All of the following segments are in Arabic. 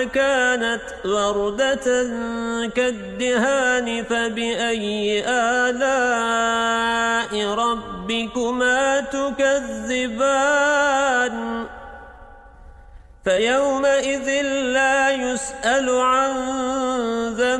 فكانت وردة كالدهان فبأي آلاء ربكما تكذبان؟ فيومئذ لا يسأل عن ذنبه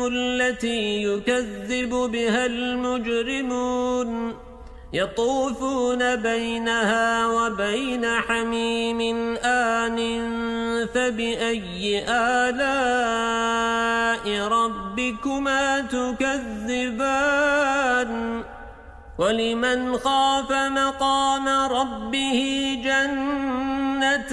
التي يكذب بها المجرمون يطوفون بينها وبين حميم آن فبأي آلاء ربكما تكذبان؟ ولمن خاف مقام ربه جنتان؟